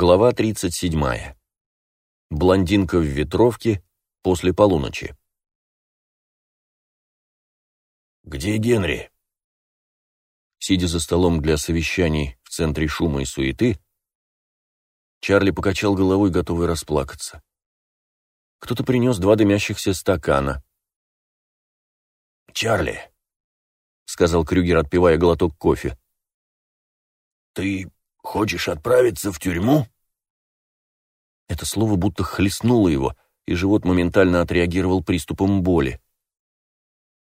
Глава 37. Блондинка в ветровке после полуночи. «Где Генри?» Сидя за столом для совещаний в центре шума и суеты, Чарли покачал головой, готовый расплакаться. Кто-то принес два дымящихся стакана. «Чарли», — сказал Крюгер, отпивая глоток кофе, — «ты Хочешь отправиться в тюрьму?» Это слово будто хлестнуло его, и живот моментально отреагировал приступом боли.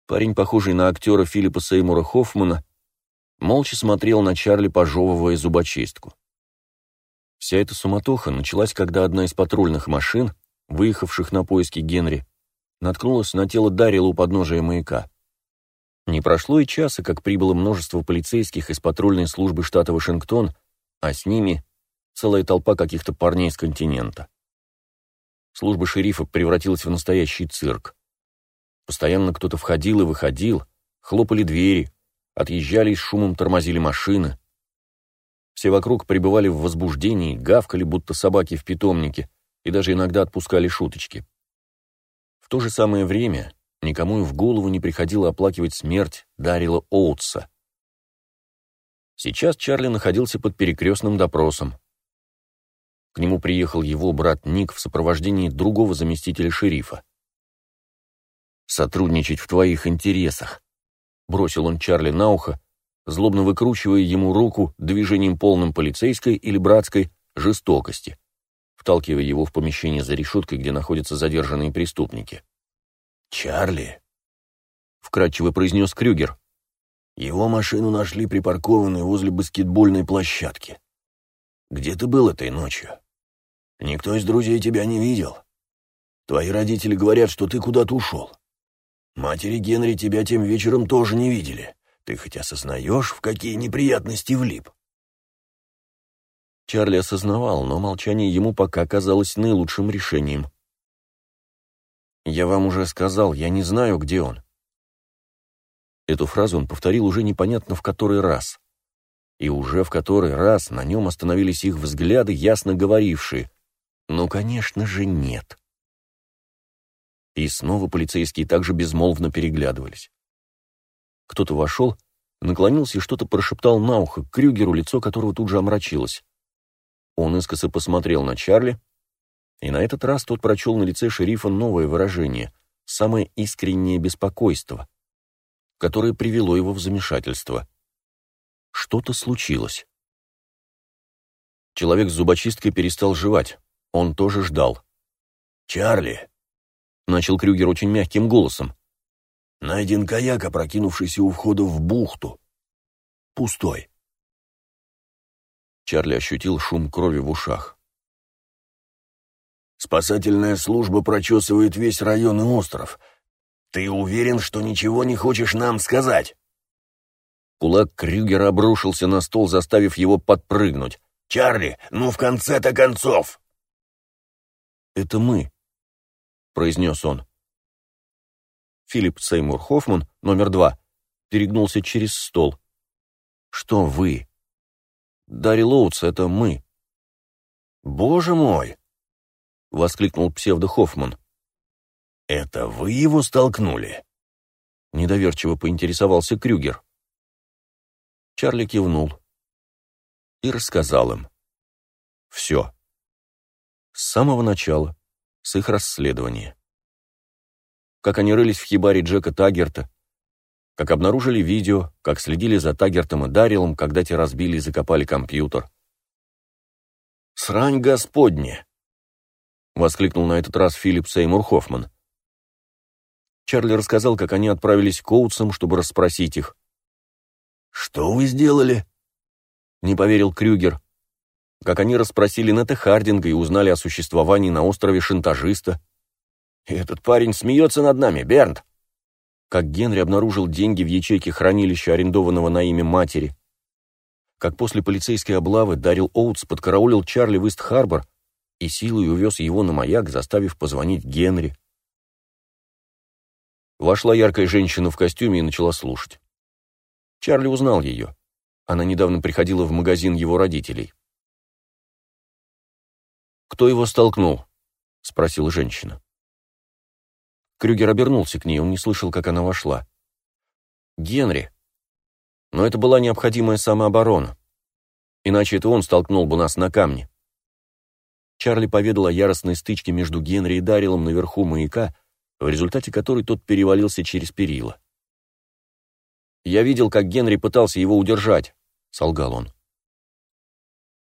Парень, похожий на актера Филиппа Сеймура Хоффмана, молча смотрел на Чарли, пожевывая зубочистку. Вся эта суматоха началась, когда одна из патрульных машин, выехавших на поиски Генри, наткнулась на тело Дарила у подножия маяка. Не прошло и часа, как прибыло множество полицейских из патрульной службы штата Вашингтон а с ними целая толпа каких-то парней с континента. Служба шерифа превратилась в настоящий цирк. Постоянно кто-то входил и выходил, хлопали двери, отъезжали и с шумом тормозили машины. Все вокруг пребывали в возбуждении, гавкали, будто собаки в питомнике, и даже иногда отпускали шуточки. В то же самое время никому и в голову не приходило оплакивать смерть Дарила Оутса, Сейчас Чарли находился под перекрестным допросом. К нему приехал его брат Ник в сопровождении другого заместителя шерифа. «Сотрудничать в твоих интересах», — бросил он Чарли на ухо, злобно выкручивая ему руку движением полным полицейской или братской жестокости, вталкивая его в помещение за решеткой, где находятся задержанные преступники. «Чарли», — вкратчиво произнес Крюгер, его машину нашли припаркованной возле баскетбольной площадки. Где ты был этой ночью? Никто из друзей тебя не видел. Твои родители говорят, что ты куда-то ушел. Матери Генри тебя тем вечером тоже не видели. Ты хоть осознаешь, в какие неприятности влип?» Чарли осознавал, но молчание ему пока казалось наилучшим решением. «Я вам уже сказал, я не знаю, где он. Эту фразу он повторил уже непонятно в который раз. И уже в который раз на нем остановились их взгляды, ясно говорившие «Ну, конечно же, нет». И снова полицейские также безмолвно переглядывались. Кто-то вошел, наклонился и что-то прошептал на ухо Крюгеру, лицо которого тут же омрачилось. Он искоса посмотрел на Чарли, и на этот раз тот прочел на лице шерифа новое выражение, самое искреннее беспокойство которое привело его в замешательство. Что-то случилось. Человек с зубочисткой перестал жевать. Он тоже ждал. «Чарли!» — начал Крюгер очень мягким голосом. «Найден каяк, опрокинувшийся у входа в бухту. Пустой». Чарли ощутил шум крови в ушах. «Спасательная служба прочесывает весь район и остров. «Ты уверен, что ничего не хочешь нам сказать?» Кулак Крюгера обрушился на стол, заставив его подпрыгнуть. «Чарли, ну в конце-то концов!» «Это мы», — произнес он. Филипп Сеймур Хоффман, номер два, перегнулся через стол. «Что вы?» «Дарри Лоутс, это мы». «Боже мой!» — воскликнул псевдо Хоффман. «Это вы его столкнули?» Недоверчиво поинтересовался Крюгер. Чарли кивнул и рассказал им. Все. С самого начала, с их расследования. Как они рылись в хибаре Джека Таггерта, как обнаружили видео, как следили за Таггертом и Дарилом, когда те разбили и закопали компьютер. «Срань господня!» — воскликнул на этот раз Филипп Сеймур Хоффман. Чарли рассказал, как они отправились к Коутсам, чтобы расспросить их. «Что вы сделали?» — не поверил Крюгер. Как они расспросили Нета Хардинга и узнали о существовании на острове шантажиста. И этот парень смеется над нами, Бернт. Как Генри обнаружил деньги в ячейке хранилища, арендованного на имя матери. Как после полицейской облавы Дарил Оутс подкараулил Чарли в Ист-Харбор и силой увез его на маяк, заставив позвонить Генри. Вошла яркая женщина в костюме и начала слушать. Чарли узнал ее. Она недавно приходила в магазин его родителей. «Кто его столкнул?» — спросила женщина. Крюгер обернулся к ней, он не слышал, как она вошла. «Генри!» Но это была необходимая самооборона. Иначе это он столкнул бы нас на камне. Чарли поведал о яростной стычке между Генри и Дарилом наверху маяка, в результате которой тот перевалился через перила. «Я видел, как Генри пытался его удержать», — солгал он.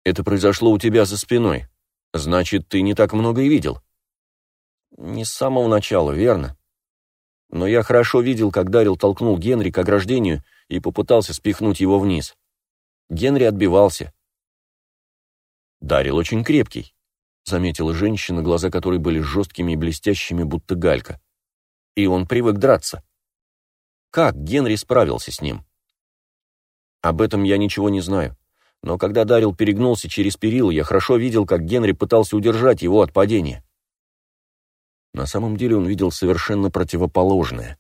«Это произошло у тебя за спиной. Значит, ты не так много и видел». «Не с самого начала, верно?» Но я хорошо видел, как Дарил толкнул Генри к ограждению и попытался спихнуть его вниз. Генри отбивался. Дарил очень крепкий, заметила женщина, глаза которой были жесткими и блестящими, будто галька. И он привык драться. Как Генри справился с ним? Об этом я ничего не знаю. Но когда Дарил перегнулся через перила, я хорошо видел, как Генри пытался удержать его от падения. На самом деле он видел совершенно противоположное.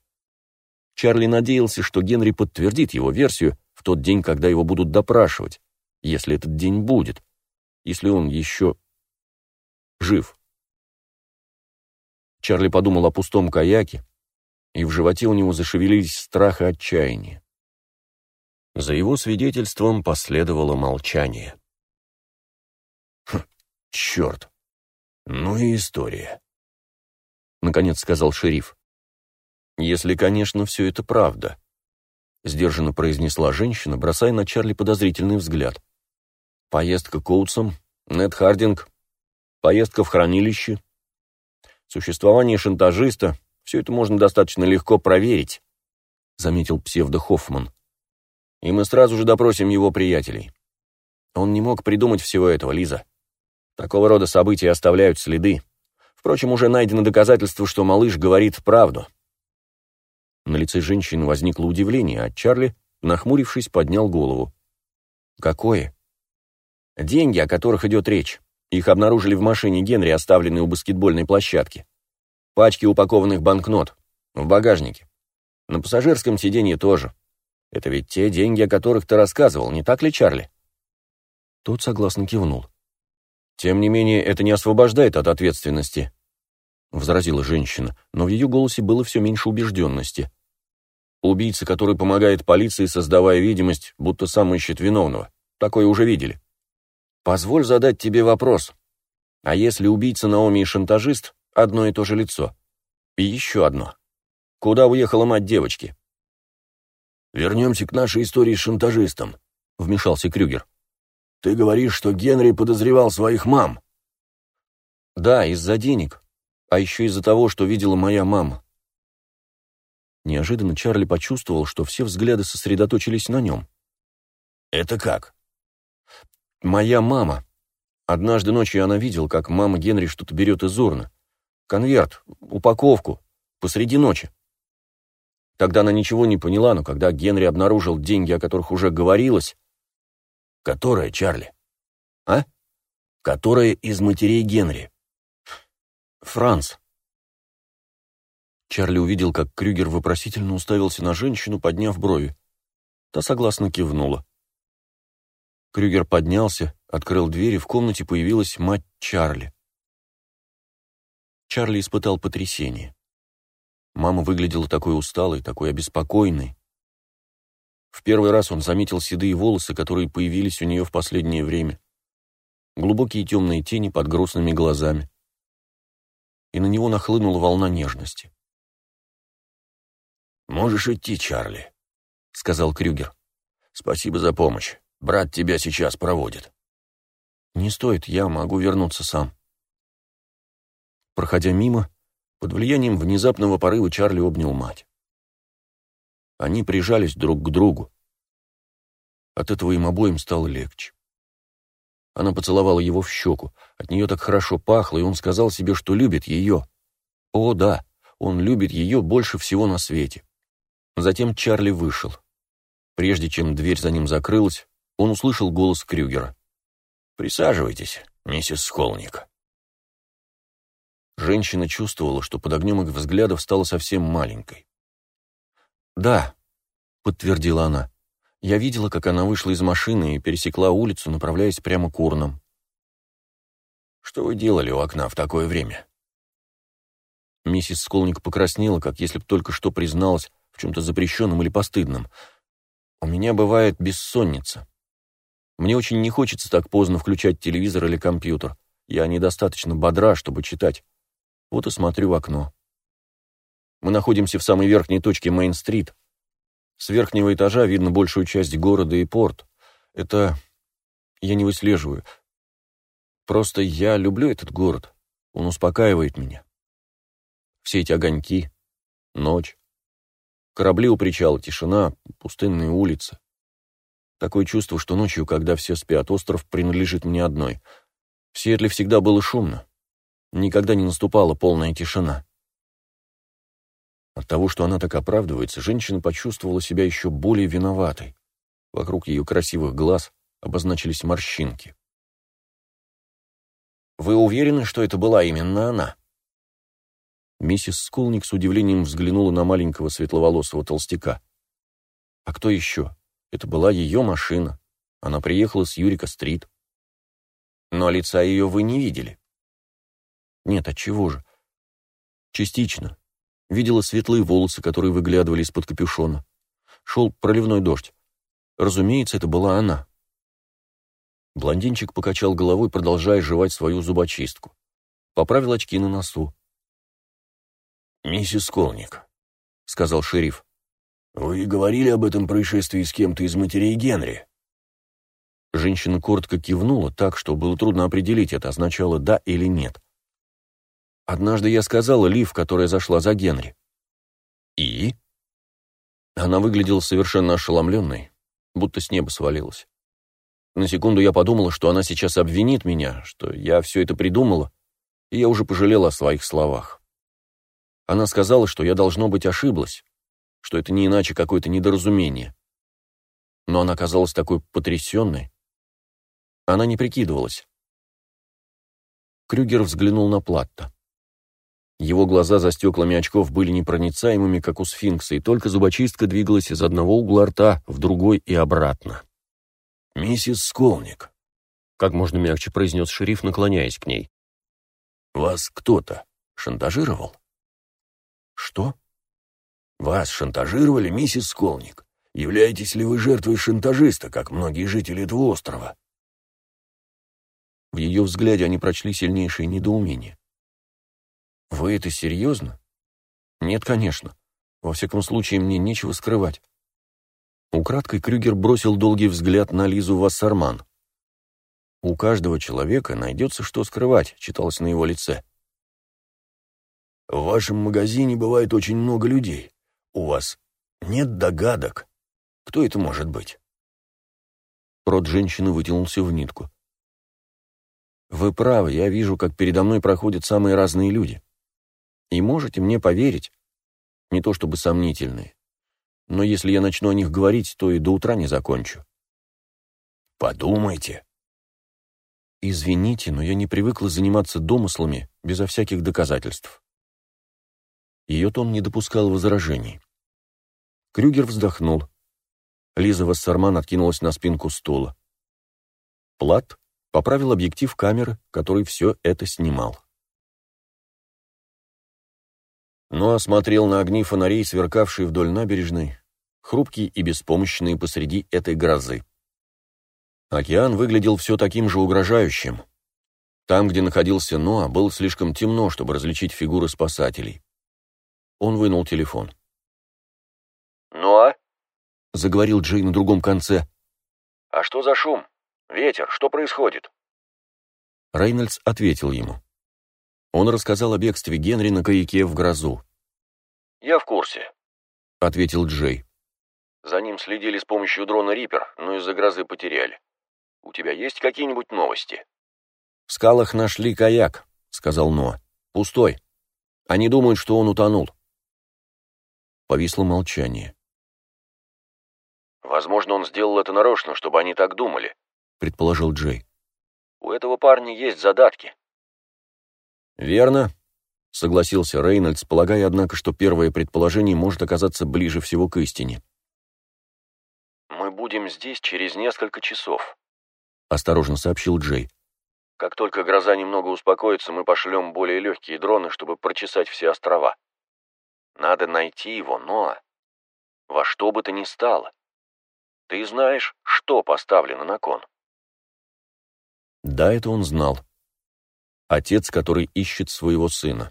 Чарли надеялся, что Генри подтвердит его версию в тот день, когда его будут допрашивать, если этот день будет, если он еще жив. Чарли подумал о пустом каяке, и в животе у него зашевелились страх и отчаяние. За его свидетельством последовало молчание. «Хм, черт! Ну и история!» — наконец сказал шериф. «Если, конечно, все это правда», — сдержанно произнесла женщина, бросая на Чарли подозрительный взгляд. «Поездка к Коутсам, Нед Хардинг, поездка в хранилище, существование шантажиста — все это можно достаточно легко проверить», — заметил псевдо Хоффман. «И мы сразу же допросим его приятелей. Он не мог придумать всего этого, Лиза. Такого рода события оставляют следы». Впрочем, уже найдено доказательство, что малыш говорит правду. На лице женщины возникло удивление, а Чарли, нахмурившись, поднял голову. «Какое?» «Деньги, о которых идет речь. Их обнаружили в машине Генри, оставленной у баскетбольной площадки. Пачки упакованных банкнот. В багажнике. На пассажирском сиденье тоже. Это ведь те деньги, о которых ты рассказывал, не так ли, Чарли?» Тот согласно кивнул. «Тем не менее, это не освобождает от ответственности», — возразила женщина, но в ее голосе было все меньше убежденности. «Убийца, который помогает полиции, создавая видимость, будто сам ищет виновного. Такое уже видели. Позволь задать тебе вопрос. А если убийца Наоми и шантажист — одно и то же лицо? И еще одно. Куда уехала мать девочки?» «Вернемся к нашей истории с шантажистом», — вмешался Крюгер. Ты говоришь, что Генри подозревал своих мам?» «Да, из-за денег, а еще из-за того, что видела моя мама». Неожиданно Чарли почувствовал, что все взгляды сосредоточились на нем. «Это как?» «Моя мама. Однажды ночью она видела, как мама Генри что-то берет из урны. Конверт, упаковку, посреди ночи. Тогда она ничего не поняла, но когда Генри обнаружил деньги, о которых уже говорилось, Которая, Чарли? А? Которая из матерей Генри? Франц. Чарли увидел, как Крюгер вопросительно уставился на женщину, подняв брови. Та согласно кивнула. Крюгер поднялся, открыл дверь, и в комнате появилась мать Чарли. Чарли испытал потрясение. Мама выглядела такой усталой, такой обеспокоенной. В первый раз он заметил седые волосы, которые появились у нее в последнее время. Глубокие темные тени под грустными глазами. И на него нахлынула волна нежности. «Можешь идти, Чарли», — сказал Крюгер. «Спасибо за помощь. Брат тебя сейчас проводит». «Не стоит, я могу вернуться сам». Проходя мимо, под влиянием внезапного порыва Чарли обнял мать. Они прижались друг к другу. От этого им обоим стало легче. Она поцеловала его в щеку. От нее так хорошо пахло, и он сказал себе, что любит ее. О, да, он любит ее больше всего на свете. Затем Чарли вышел. Прежде чем дверь за ним закрылась, он услышал голос Крюгера. «Присаживайтесь, миссис Сколник». Женщина чувствовала, что под огнем их взглядов стала совсем маленькой. «Да», — подтвердила она. «Я видела, как она вышла из машины и пересекла улицу, направляясь прямо к урнам». Что вы делали у окна в такое время?» Миссис Сколник покраснела, как если бы только что призналась в чем-то запрещенном или постыдном. «У меня бывает бессонница. Мне очень не хочется так поздно включать телевизор или компьютер. Я недостаточно бодра, чтобы читать. Вот и смотрю в окно. Мы находимся в самой верхней точке Мейн-стрит. С верхнего этажа видно большую часть города и порт. Это... я не выслеживаю. Просто я люблю этот город. Он успокаивает меня. Все эти огоньки, ночь, корабли у причала, тишина, пустынные улицы. Такое чувство, что ночью, когда все спят, остров принадлежит мне одной. В Сиэтле всегда было шумно. Никогда не наступала полная тишина. От того, что она так оправдывается, женщина почувствовала себя еще более виноватой. Вокруг ее красивых глаз обозначились морщинки. «Вы уверены, что это была именно она?» Миссис Скулник с удивлением взглянула на маленького светловолосого толстяка. «А кто еще? Это была ее машина. Она приехала с Юрика-стрит. Но лица ее вы не видели?» «Нет, отчего же?» «Частично. Видела светлые волосы, которые выглядывали из-под капюшона. Шел проливной дождь. Разумеется, это была она». Блондинчик покачал головой, продолжая жевать свою зубочистку. Поправил очки на носу. «Миссис Колник», — сказал шериф, — «вы говорили об этом происшествии с кем-то из матерей Генри?» Женщина коротко кивнула так, что было трудно определить, это означало «да» или «нет». Однажды я сказала Лив, которая зашла за Генри. «И?» Она выглядела совершенно ошеломленной, будто с неба свалилась. На секунду я подумала, что она сейчас обвинит меня, что я все это придумала, и я уже пожалела о своих словах. Она сказала, что я, должно быть, ошиблась, что это не иначе какое-то недоразумение. Но она казалась такой потрясенной. Она не прикидывалась. Крюгер взглянул на Платта. Его глаза за стеклами очков были непроницаемыми, как у сфинкса, и только зубочистка двигалась из одного угла рта в другой и обратно. «Миссис Сколник», — как можно мягче произнес шериф, наклоняясь к ней. «Вас кто-то шантажировал?» «Что?» «Вас шантажировали, миссис Сколник? Являетесь ли вы жертвой шантажиста, как многие жители этого острова?» В ее взгляде они прочли сильнейшее недоумение. «Вы это серьезно?» «Нет, конечно. Во всяком случае, мне нечего скрывать». Украдкой Крюгер бросил долгий взгляд на Лизу Вассарман. «У каждого человека найдется, что скрывать», — читалось на его лице. В вашем магазине бывает очень много людей. У вас нет догадок. Кто это может быть?» Рот женщины вытянулся в нитку. «Вы правы, я вижу, как передо мной проходят самые разные люди. И можете мне поверить, не то чтобы сомнительные, но если я начну о них говорить, то и до утра не закончу». «Подумайте». «Извините, но я не привыкла заниматься домыслами безо всяких доказательств». Ее тон не допускал возражений. Крюгер вздохнул. Лиза Вассерман откинулась на спинку стула. Плат поправил объектив камеры, который все это снимал. Но осмотрел на огни фонарей, сверкавшие вдоль набережной, хрупкие и беспомощные посреди этой грозы. Океан выглядел все таким же угрожающим. Там, где находился Ноа, было слишком темно, чтобы различить фигуры спасателей. Он вынул телефон. «Ну а?» — заговорил Джей на другом конце. «А что за шум? Ветер, что происходит?» Рейнольдс ответил ему. Он рассказал о бегстве Генри на каяке в грозу. «Я в курсе», — ответил Джей. «За ним следили с помощью дрона Риппер, но из-за грозы потеряли. У тебя есть какие-нибудь новости?» «В скалах нашли каяк», — сказал Ноа. «Пустой. Они думают, что он утонул». Повисло молчание. «Возможно, он сделал это нарочно, чтобы они так думали», — предположил Джей. «У этого парня есть задатки». «Верно», — согласился Рейнольдс, полагая, однако, что первое предположение может оказаться ближе всего к истине. «Мы будем здесь через несколько часов», — осторожно сообщил Джей. Как только гроза немного успокоится, мы пошлем более легкие дроны, чтобы прочесать все острова. Надо найти его, но... Во что бы то ни стало. Ты знаешь, что поставлено на кон? Да, это он знал. Отец, который ищет своего сына.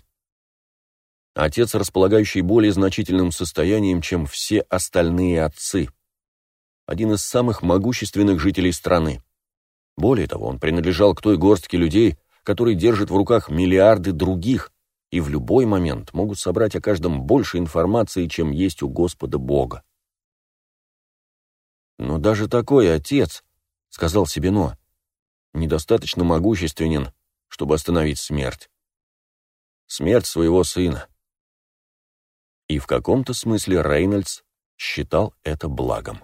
Отец, располагающий более значительным состоянием, чем все остальные отцы. Один из самых могущественных жителей страны. Более того, он принадлежал к той горстке людей, которые держат в руках миллиарды других и в любой момент могут собрать о каждом больше информации, чем есть у Господа Бога. «Но даже такой отец, — сказал себе Ноа, — недостаточно могущественен, чтобы остановить смерть. Смерть своего сына. И в каком-то смысле Рейнольдс считал это благом.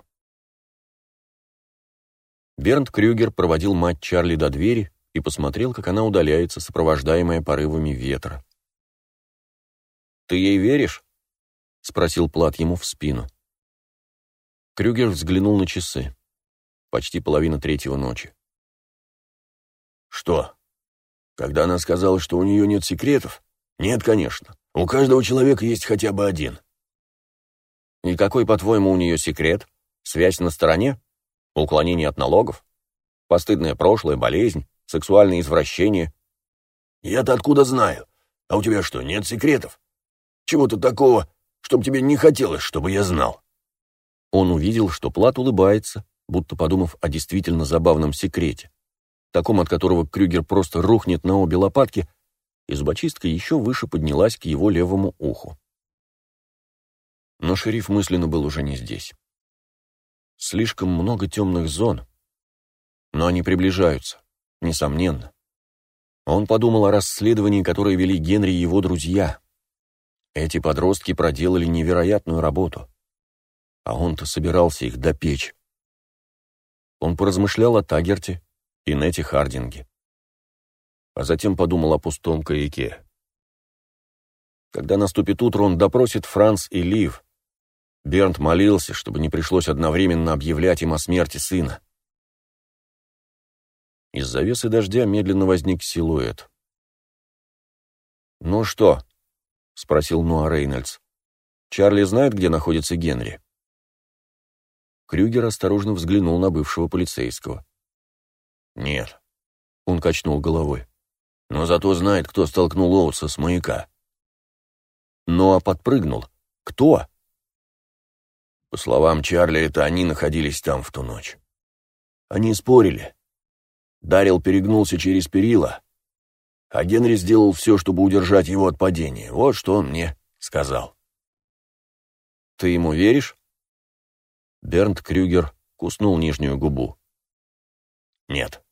Бернт Крюгер проводил мать Чарли до двери и посмотрел, как она удаляется, сопровождаемая порывами ветра. «Ты ей веришь?» — спросил Плат ему в спину. Крюгер взглянул на часы. Почти половина третьего ночи. «Что? Когда она сказала, что у нее нет секретов? Нет, конечно. У каждого человека есть хотя бы один». «И какой, по-твоему, у нее секрет? Связь на стороне?» Уклонение от налогов? Постыдное прошлое, болезнь, сексуальные извращения? Я-то откуда знаю? А у тебя что, нет секретов? Чего-то такого, чтобы тебе не хотелось, чтобы я знал?» Он увидел, что Плат улыбается, будто подумав о действительно забавном секрете, таком, от которого Крюгер просто рухнет на обе лопатки, и зубочистка еще выше поднялась к его левому уху. Но шериф мысленно был уже не здесь. Слишком много темных зон. Но они приближаются, несомненно. Он подумал о расследовании, которое вели Генри и его друзья. Эти подростки проделали невероятную работу. А он-то собирался их допечь. Он поразмышлял о Тагерте и Нете Хардинге. А затем подумал о пустом каяке. Когда наступит утро, он допросит Франц и Лив, Бернт молился, чтобы не пришлось одновременно объявлять им о смерти сына. Из завесы дождя медленно возник силуэт. «Ну что?» — спросил Ноа Рейнольдс. «Чарли знает, где находится Генри?» Крюгер осторожно взглянул на бывшего полицейского. «Нет», — он качнул головой. «Но зато знает, кто столкнул Оутса с маяка». Ноа подпрыгнул. «Кто?» По словам Чарли, это они находились там в ту ночь. Они спорили. Дарил перегнулся через перила, а Генри сделал все, чтобы удержать его от падения. Вот что он мне сказал. «Ты ему веришь?» Бернт Крюгер куснул нижнюю губу. «Нет».